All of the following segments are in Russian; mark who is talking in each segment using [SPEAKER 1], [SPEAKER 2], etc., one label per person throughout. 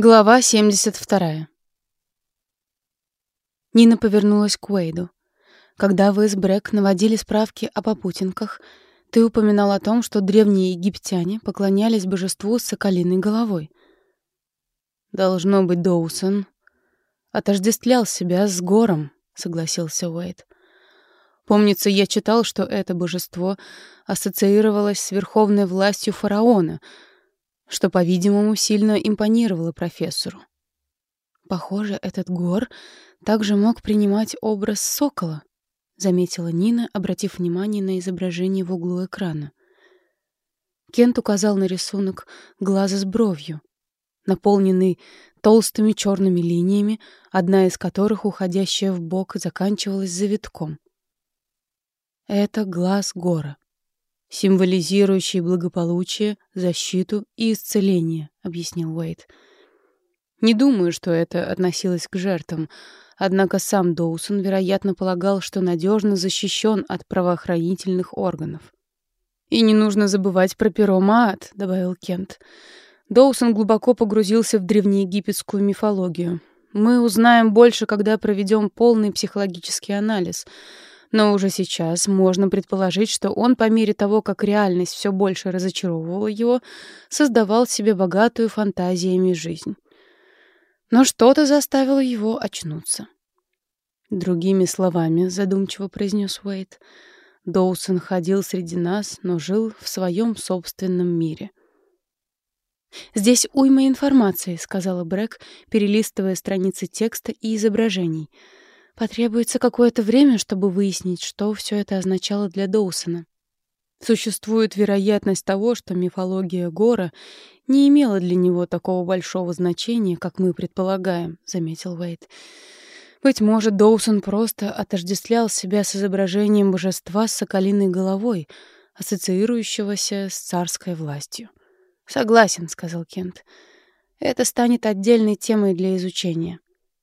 [SPEAKER 1] Глава 72. Нина повернулась к Уэйду. Когда вы с Брэк наводили справки о попутинках, ты упоминал о том, что древние египтяне поклонялись божеству с соколиной головой. Должно быть, Доусон отождествлял себя с гором, согласился Уэйд. Помнится, я читал, что это божество ассоциировалось с верховной властью фараона — что, по-видимому, сильно импонировало профессору. Похоже, этот гор также мог принимать образ сокола, заметила Нина, обратив внимание на изображение в углу экрана. Кент указал на рисунок глаза с бровью, наполненный толстыми черными линиями, одна из которых, уходящая в бок, заканчивалась завитком. Это глаз гора символизирующий благополучие, защиту и исцеление, объяснил Уэйд. Не думаю, что это относилось к жертвам, однако сам Доусон, вероятно, полагал, что надежно защищен от правоохранительных органов. «И не нужно забывать про перо Маат», — добавил Кент. Доусон глубоко погрузился в древнеегипетскую мифологию. «Мы узнаем больше, когда проведем полный психологический анализ», но уже сейчас можно предположить, что он, по мере того, как реальность все больше разочаровывала его, создавал себе богатую фантазиями жизнь. Но что-то заставило его очнуться. Другими словами, задумчиво произнес Уэйт, Доусон ходил среди нас, но жил в своем собственном мире. «Здесь уйма информации», — сказала Брэк, перелистывая страницы текста и изображений — Потребуется какое-то время, чтобы выяснить, что все это означало для Доусона. Существует вероятность того, что мифология Гора не имела для него такого большого значения, как мы предполагаем, заметил Уэйт. Быть может, Доусон просто отождествлял себя с изображением божества с соколиной головой, ассоциирующегося с царской властью. Согласен, сказал Кент. Это станет отдельной темой для изучения.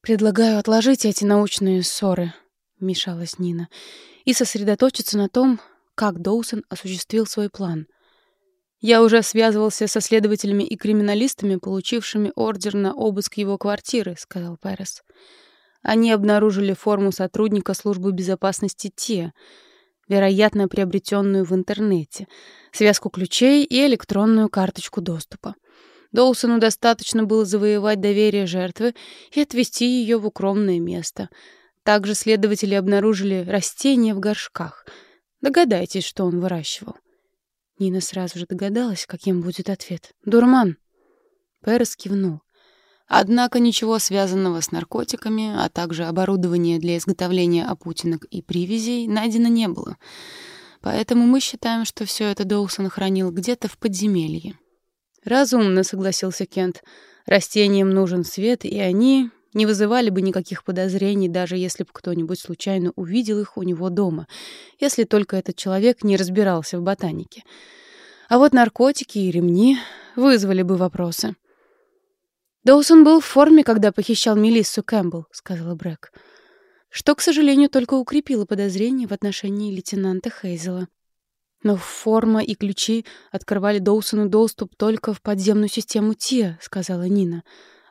[SPEAKER 1] «Предлагаю отложить эти научные ссоры», — вмешалась Нина, «и сосредоточиться на том, как Доусон осуществил свой план. Я уже связывался со следователями и криминалистами, получившими ордер на обыск его квартиры», — сказал Перес. Они обнаружили форму сотрудника службы безопасности ТИА, вероятно, приобретенную в интернете, связку ключей и электронную карточку доступа. Доусону достаточно было завоевать доверие жертвы и отвести ее в укромное место. Также следователи обнаружили растения в горшках. Догадайтесь, что он выращивал. Нина сразу же догадалась, каким будет ответ. «Дурман!» Перес кивнул. Однако ничего связанного с наркотиками, а также оборудования для изготовления опутинок и привязей найдено не было. Поэтому мы считаем, что все это Доусон хранил где-то в подземелье. «Разумно», — согласился Кент. «Растениям нужен свет, и они не вызывали бы никаких подозрений, даже если бы кто-нибудь случайно увидел их у него дома, если только этот человек не разбирался в ботанике. А вот наркотики и ремни вызвали бы вопросы». «Доусон был в форме, когда похищал Мелиссу Кэмпбелл», — сказала Брэк. Что, к сожалению, только укрепило подозрения в отношении лейтенанта Хейзела. Но форма и ключи открывали Доусону доступ только в подземную систему ТИА, сказала Нина,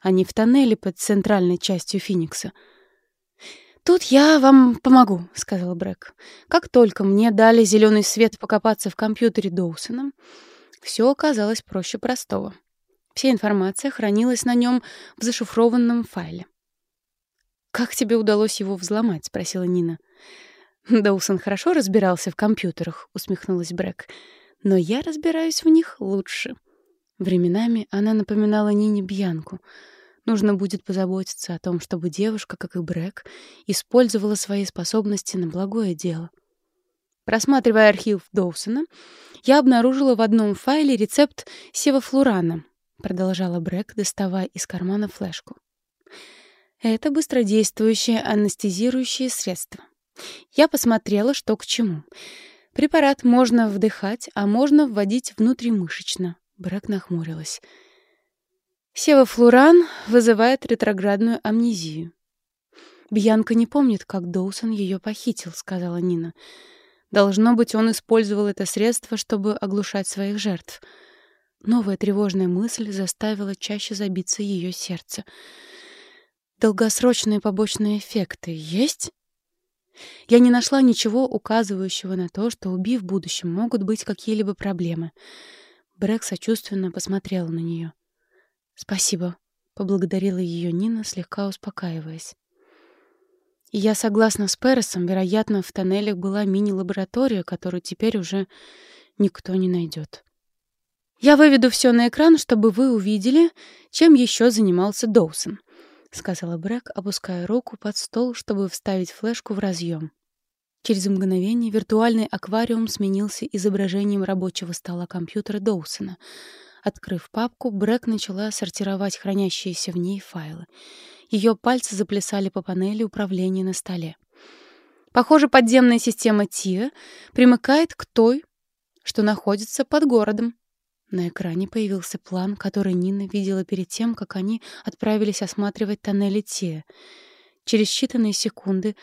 [SPEAKER 1] а не в тоннеле под центральной частью Феникса. «Тут я вам помогу», — сказал Брэк. «Как только мне дали зеленый свет покопаться в компьютере Доусона, все оказалось проще простого. Вся информация хранилась на нем в зашифрованном файле. «Как тебе удалось его взломать?» — спросила Нина. Доусон хорошо разбирался в компьютерах, усмехнулась Брэк. Но я разбираюсь в них лучше. Временами она напоминала Нине Бьянку. Нужно будет позаботиться о том, чтобы девушка, как и Брэк, использовала свои способности на благое дело. Просматривая архив Доусона, я обнаружила в одном файле рецепт севофлурана, продолжала Брэк, доставая из кармана флешку. Это быстродействующее анестезирующее средство. Я посмотрела, что к чему. Препарат можно вдыхать, а можно вводить внутримышечно. Брэк нахмурилась. Севофлуран вызывает ретроградную амнезию. Бьянка не помнит, как Доусон ее похитил, сказала Нина. Должно быть, он использовал это средство, чтобы оглушать своих жертв. Новая тревожная мысль заставила чаще забиться ее сердце. Долгосрочные побочные эффекты есть? Я не нашла ничего указывающего на то, что у Би в будущем могут быть какие-либо проблемы. Брэк сочувственно посмотрела на нее. «Спасибо», — поблагодарила ее Нина, слегка успокаиваясь. Я согласна с Пересом, вероятно, в тоннелях была мини-лаборатория, которую теперь уже никто не найдет. «Я выведу все на экран, чтобы вы увидели, чем еще занимался Доусон», — сказала Брэк, опуская руку под стол, чтобы вставить флешку в разъем. Через мгновение виртуальный аквариум сменился изображением рабочего стола компьютера Доусона. Открыв папку, Брэк начала сортировать хранящиеся в ней файлы. Ее пальцы заплясали по панели управления на столе. Похоже, подземная система ТИА примыкает к той, что находится под городом. На экране появился план, который Нина видела перед тем, как они отправились осматривать тоннели Те. Через считанные секунды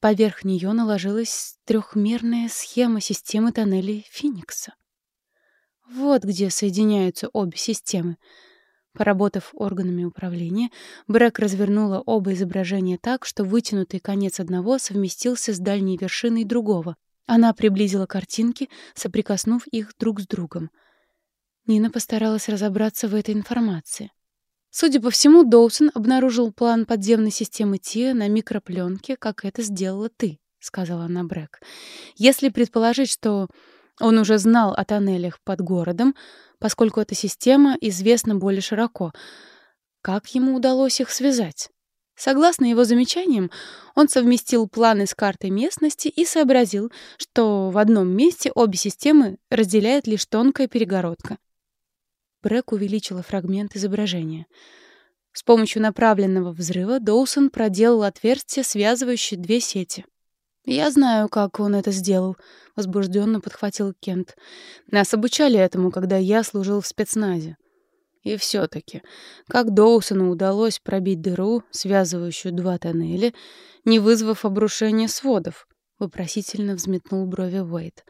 [SPEAKER 1] поверх нее наложилась трехмерная схема системы тоннелей Феникса. Вот где соединяются обе системы. Поработав органами управления, Брэк развернула оба изображения так, что вытянутый конец одного совместился с дальней вершиной другого. Она приблизила картинки, соприкоснув их друг с другом — Нина постаралась разобраться в этой информации. Судя по всему, Доусон обнаружил план подземной системы Тиа на микропленке, как это сделала ты, — сказала она Брэк. Если предположить, что он уже знал о тоннелях под городом, поскольку эта система известна более широко, как ему удалось их связать? Согласно его замечаниям, он совместил планы с картой местности и сообразил, что в одном месте обе системы разделяет лишь тонкая перегородка. Брэк увеличила фрагмент изображения. С помощью направленного взрыва Доусон проделал отверстие, связывающее две сети. «Я знаю, как он это сделал», — возбужденно подхватил Кент. «Нас обучали этому, когда я служил в спецназе». И все-таки, как Доусону удалось пробить дыру, связывающую два тоннеля, не вызвав обрушения сводов? Вопросительно взметнул брови Уэйт.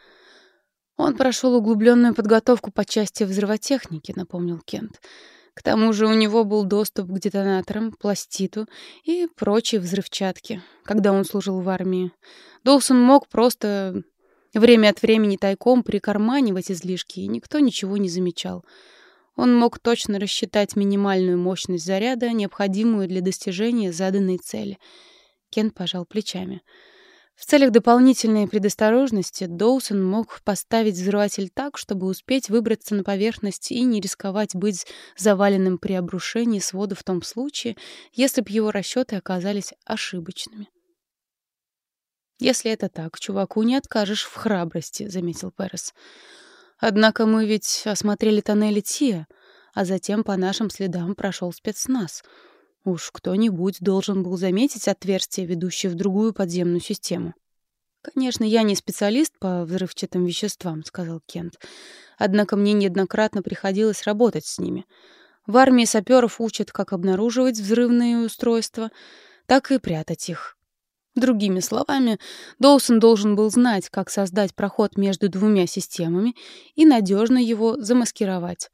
[SPEAKER 1] Он прошел углубленную подготовку по части взрывотехники, напомнил Кент. К тому же у него был доступ к детонаторам, пластиту и прочей взрывчатке, когда он служил в армии. Доусон мог просто время от времени тайком прикарманивать излишки, и никто ничего не замечал. Он мог точно рассчитать минимальную мощность заряда, необходимую для достижения заданной цели. Кент пожал плечами. — в целях дополнительной предосторожности Доусон мог поставить взрыватель так, чтобы успеть выбраться на поверхность и не рисковать быть заваленным при обрушении свода в том случае, если бы его расчеты оказались ошибочными. «Если это так, чуваку не откажешь в храбрости», — заметил Перес. «Однако мы ведь осмотрели тоннели Тия, а затем по нашим следам прошел спецназ». Уж кто-нибудь должен был заметить отверстие, ведущее в другую подземную систему. «Конечно, я не специалист по взрывчатым веществам», — сказал Кент. «Однако мне неоднократно приходилось работать с ними. В армии саперов учат, как обнаруживать взрывные устройства, так и прятать их. Другими словами, Доусон должен был знать, как создать проход между двумя системами и надежно его замаскировать.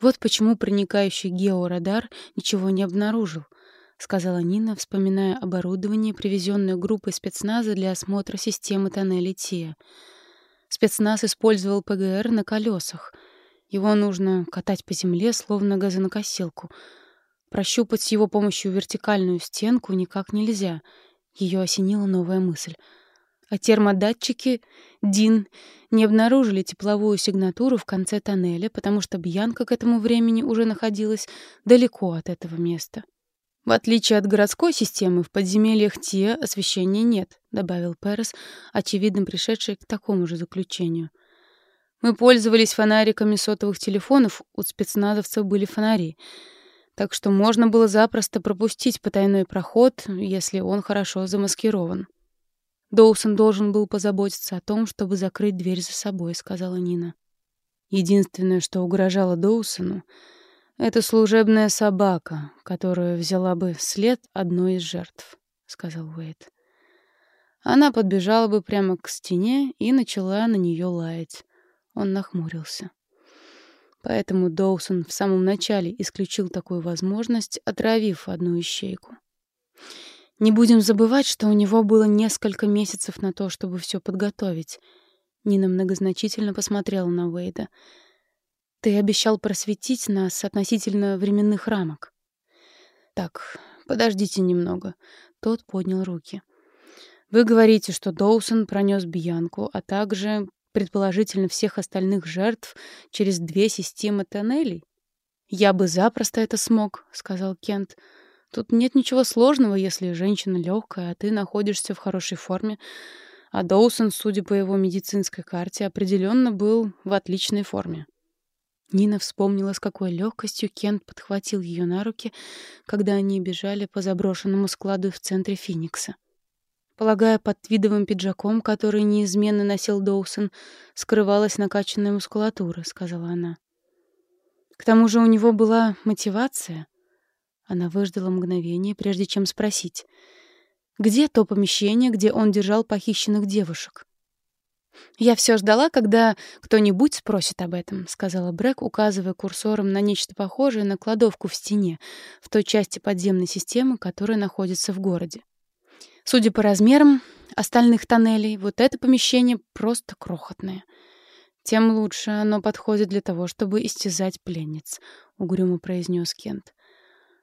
[SPEAKER 1] Вот почему проникающий георадар ничего не обнаружил, сказала Нина, вспоминая оборудование, привезенное группой спецназа для осмотра системы тоннелей ТИА. Спецназ использовал ПГР на колесах. Его нужно катать по земле, словно газонокосилку. Прощупать с его помощью вертикальную стенку никак нельзя. Ее осенила новая мысль — а термодатчики ДИН не обнаружили тепловую сигнатуру в конце тоннеля, потому что Бьянка к этому времени уже находилась далеко от этого места. «В отличие от городской системы, в подземельях ТИА освещения нет», — добавил Перес, очевидно пришедший к такому же заключению. «Мы пользовались фонариками сотовых телефонов, у спецназовцев были фонари, так что можно было запросто пропустить потайной проход, если он хорошо замаскирован». Доусон должен был позаботиться о том, чтобы закрыть дверь за собой, сказала Нина. Единственное, что угрожало Доусону, это служебная собака, которую взяла бы след одной из жертв, сказал Уэйд. Она подбежала бы прямо к стене и начала на нее лаять. Он нахмурился. Поэтому Доусон в самом начале исключил такую возможность, отравив одну ищейку. Не будем забывать, что у него было несколько месяцев на то, чтобы все подготовить. Нина многозначительно посмотрела на Уэйда. Ты обещал просветить нас относительно временных рамок. Так, подождите немного. Тот поднял руки. Вы говорите, что Доусон пронес Бьянку, а также предположительно всех остальных жертв через две системы тоннелей? Я бы запросто это смог, сказал Кент. Тут нет ничего сложного, если женщина легкая, а ты находишься в хорошей форме. А Доусон, судя по его медицинской карте, определенно был в отличной форме. Нина вспомнила, с какой легкостью Кент подхватил ее на руки, когда они бежали по заброшенному складу в центре Финикса. Полагая, под твидовым пиджаком, который неизменно носил Доусон, скрывалась накачанная мускулатура, — сказала она. К тому же у него была мотивация. Она выждала мгновение, прежде чем спросить. Где то помещение, где он держал похищенных девушек? «Я все ждала, когда кто-нибудь спросит об этом», — сказала Брэк, указывая курсором на нечто похожее на кладовку в стене, в той части подземной системы, которая находится в городе. Судя по размерам остальных тоннелей, вот это помещение просто крохотное. Тем лучше оно подходит для того, чтобы истязать пленниц, угрюмо произнес Кент.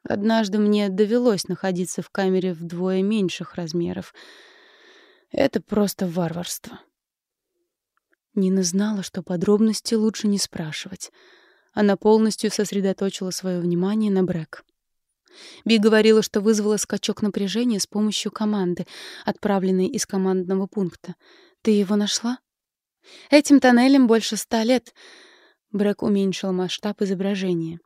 [SPEAKER 1] Однажды мне довелось находиться в камере вдвое меньших размеров. Это просто варварство. Нина знала, что подробности лучше не спрашивать. Она полностью сосредоточила свое внимание на Брэк. Би говорила, что вызвала скачок напряжения с помощью команды, отправленной из командного пункта. Ты его нашла? Этим тоннелем больше ста лет. Брэк уменьшил масштаб изображения.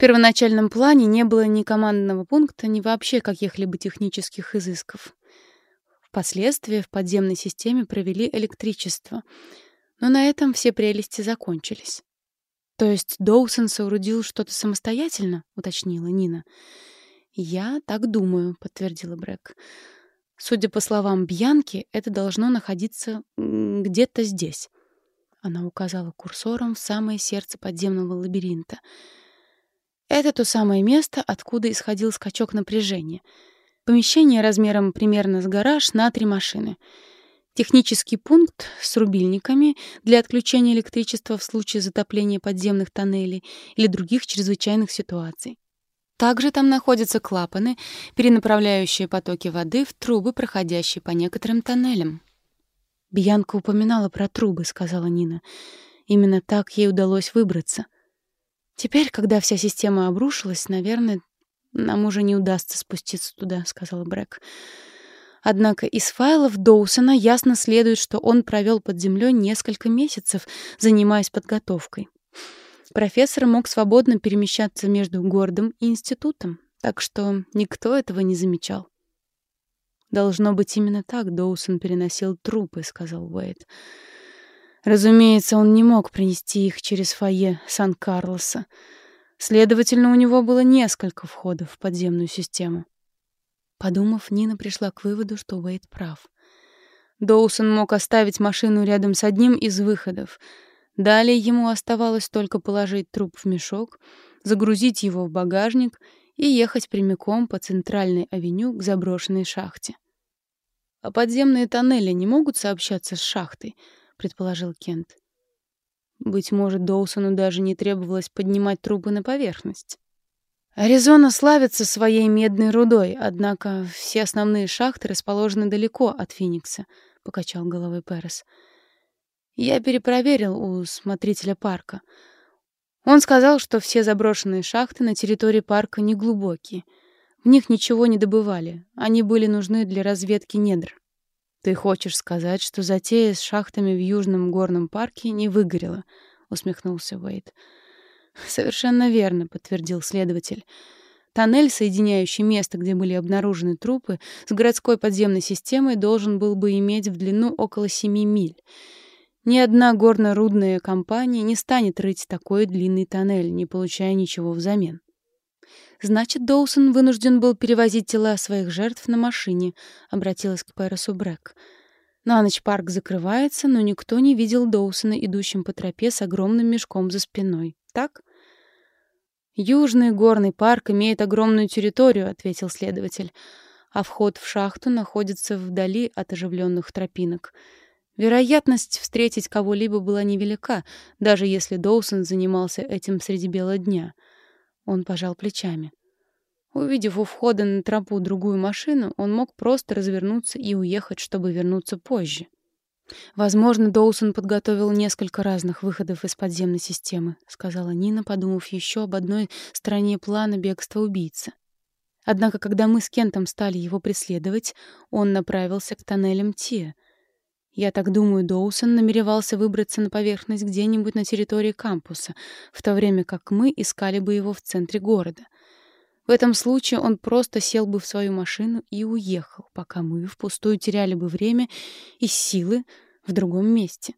[SPEAKER 1] Первоначальном плане не было ни командного пункта, ни вообще каких-либо технических изысков. Впоследствии в подземной системе провели электричество, но на этом все прелести закончились. «То есть Доусон соорудил что-то самостоятельно?» — уточнила Нина. «Я так думаю», — подтвердила Брэк. «Судя по словам Бьянки, это должно находиться где-то здесь». Она указала курсором в самое сердце подземного лабиринта. Это то самое место, откуда исходил скачок напряжения. Помещение размером примерно с гараж на три машины — Технический пункт с рубильниками для отключения электричества в случае затопления подземных тоннелей или других чрезвычайных ситуаций. Также там находятся клапаны, перенаправляющие потоки воды в трубы, проходящие по некоторым тоннелям. «Бьянка упоминала про трубы», — сказала Нина. «Именно так ей удалось выбраться. Теперь, когда вся система обрушилась, наверное, нам уже не удастся спуститься туда», — сказала Брэк. Однако из файлов Доусона ясно следует, что он провел под землей несколько месяцев, занимаясь подготовкой. Профессор мог свободно перемещаться между городом и институтом, так что никто этого не замечал. «Должно быть, именно так Доусон переносил трупы», — сказал Уэйд. Разумеется, он не мог принести их через фойе Сан-Карлоса. Следовательно, у него было несколько входов в подземную систему. Подумав, Нина пришла к выводу, что Уэйд прав. Доусон мог оставить машину рядом с одним из выходов. Далее ему оставалось только положить труп в мешок, загрузить его в багажник и ехать прямиком по центральной авеню к заброшенной шахте. «А подземные тоннели не могут сообщаться с шахтой?» — предположил Кент. Быть может, Доусону даже не требовалось поднимать трупы на поверхность. Аризона славится своей медной рудой, однако все основные шахты расположены далеко от Финикса, покачал головой Перес. Я перепроверил у смотрителя парка. Он сказал, что все заброшенные шахты на территории парка неглубокие. В них ничего не добывали. Они были нужны для разведки недр. Ты хочешь сказать, что затея с шахтами в Южном горном парке не выгорела? усмехнулся Уэйд. «Совершенно верно», — подтвердил следователь. Тоннель, соединяющий место, где были обнаружены трупы, с городской подземной системой должен был бы иметь в длину около семи миль. Ни одна горно-рудная компания не станет рыть такой длинный тоннель, не получая ничего взамен. Значит, Доусон вынужден был перевозить тела своих жертв на машине, обратилась к Пэросу Брэк. На ночь парк закрывается, но никто не видел Доусона, идущим по тропе с огромным мешком за спиной. Так? «Южный горный парк имеет огромную территорию», — ответил следователь, «а вход в шахту находится вдали от оживленных тропинок. Вероятность встретить кого-либо была невелика, даже если Доусон занимался этим среди бела дня». Он пожал плечами. Увидев у входа на тропу другую машину, он мог просто развернуться и уехать, чтобы вернуться позже. «Возможно, Доусон подготовил несколько разных выходов из подземной системы», — сказала Нина, подумав еще об одной стороне плана бегства убийцы. Однако, когда мы с Кентом стали его преследовать, он направился к тоннелям Тия. Я так думаю, Доусон намеревался выбраться на поверхность где-нибудь на территории кампуса, в то время как мы искали бы его в центре города — в этом случае он просто сел бы в свою машину и уехал, пока мы впустую теряли бы время и силы в другом месте.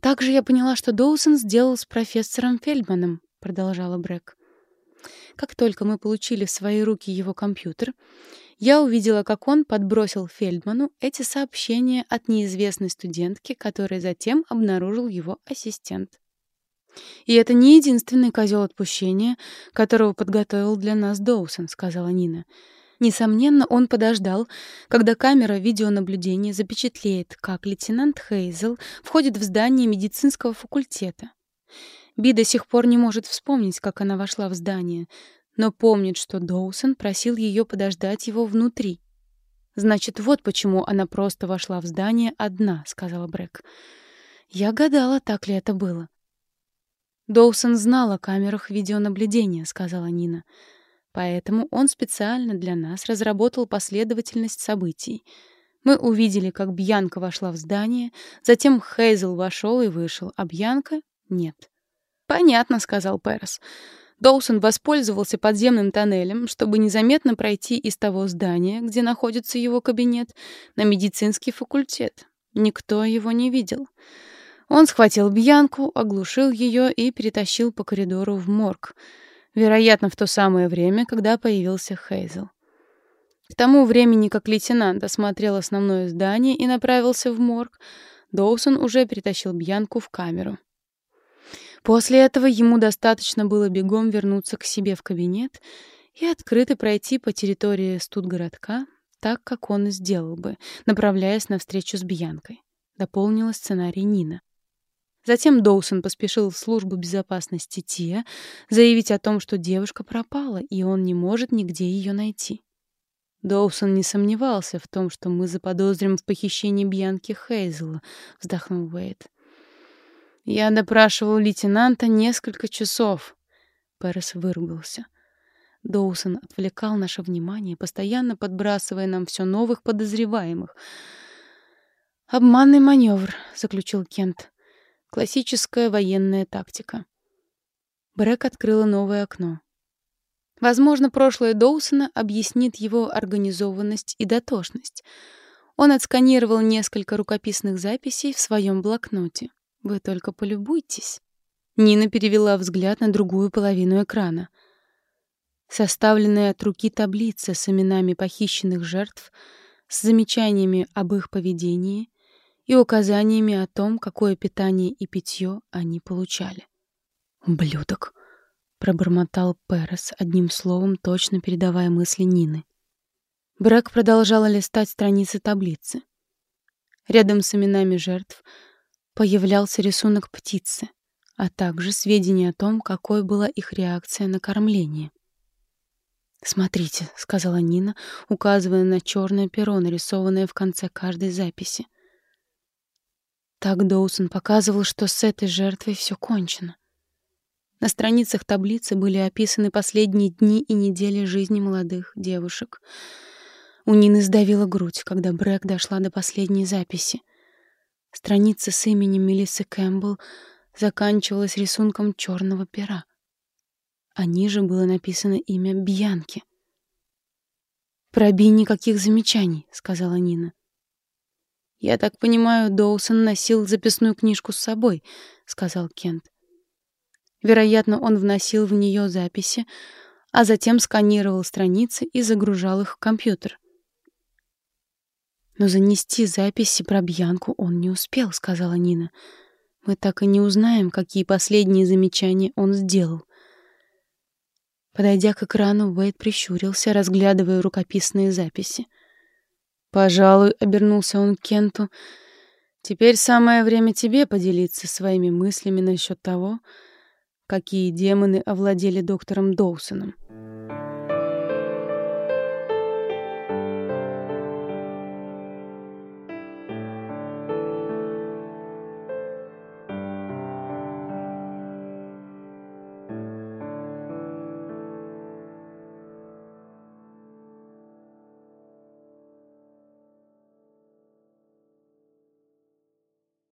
[SPEAKER 1] «Также я поняла, что Доусон сделал с профессором Фельдманом», — продолжала Брэк. Как только мы получили в свои руки его компьютер, я увидела, как он подбросил Фельдману эти сообщения от неизвестной студентки, которые затем обнаружил его ассистент. «И это не единственный козел отпущения, которого подготовил для нас Доусон», — сказала Нина. Несомненно, он подождал, когда камера видеонаблюдения запечатлеет, как лейтенант Хейзел входит в здание медицинского факультета. Би до сих пор не может вспомнить, как она вошла в здание, но помнит, что Доусон просил ее подождать его внутри. «Значит, вот почему она просто вошла в здание одна», — сказала Брэк. «Я гадала, так ли это было». «Доусон знал о камерах видеонаблюдения», — сказала Нина. «Поэтому он специально для нас разработал последовательность событий. Мы увидели, как Бьянка вошла в здание, затем Хейзел вошел и вышел, а Бьянка — нет». «Понятно», — сказал Перес. Доусон воспользовался подземным тоннелем, чтобы незаметно пройти из того здания, где находится его кабинет, на медицинский факультет. Никто его не видел. Он схватил Бьянку, оглушил ее и перетащил по коридору в морг, вероятно, в то самое время, когда появился Хейзел. К тому времени, как лейтенант осмотрел основное здание и направился в морг, Доусон уже перетащил Бьянку в камеру. После этого ему достаточно было бегом вернуться к себе в кабинет и открыто пройти по территории студгородка, так, как он и сделал бы, направляясь на встречу с Бьянкой. Дополнила сценарий Нина. Затем Доусон поспешил в службу безопасности Тия заявить о том, что девушка пропала, и он не может нигде ее найти. Доусон не сомневался в том, что мы заподозрим в похищении Бьянки Хейзела, вздохнул Уэйд. Я допрашивал лейтенанта несколько часов. Перес выругался. Доусон отвлекал наше внимание, постоянно подбрасывая нам все новых подозреваемых. «Обманный маневр», — заключил Кент. Классическая военная тактика. Брэк открыла новое окно. Возможно, прошлое Доусона объяснит его организованность и дотошность. Он отсканировал несколько рукописных записей в своем блокноте. Вы только полюбуйтесь. Нина перевела взгляд на другую половину экрана. Составленная от руки таблица с именами похищенных жертв, с замечаниями об их поведении и указаниями о том, какое питание и питье они получали. «Ублюдок!» — пробормотал Перес, одним словом точно передавая мысли Нины. Брэк продолжала листать страницы таблицы. Рядом с именами жертв появлялся рисунок птицы, а также сведения о том, какой была их реакция на кормление. «Смотрите», — сказала Нина, указывая на черное перо, нарисованное в конце каждой записи. Так Доусон показывал, что с этой жертвой все кончено. На страницах таблицы были описаны последние дни и недели жизни молодых девушек. У Нины сдавила грудь, когда Брэк дошла до последней записи. Страница с именем Мелиссы Кэмпбелл заканчивалась рисунком черного пера. А ниже было написано имя Бьянки. «Пробей никаких замечаний», — сказала Нина. «Я так понимаю, Доусон носил записную книжку с собой», — сказал Кент. Вероятно, он вносил в нее записи, а затем сканировал страницы и загружал их в компьютер. Но занести записи про Бьянку он не успел, сказала Нина. Мы так и не узнаем, какие последние замечания он сделал. Подойдя к экрану, Уэйд прищурился, разглядывая рукописные записи. «Пожалуй», — обернулся он к Кенту, — «теперь самое время тебе поделиться своими мыслями насчет того, какие демоны овладели доктором Доусоном».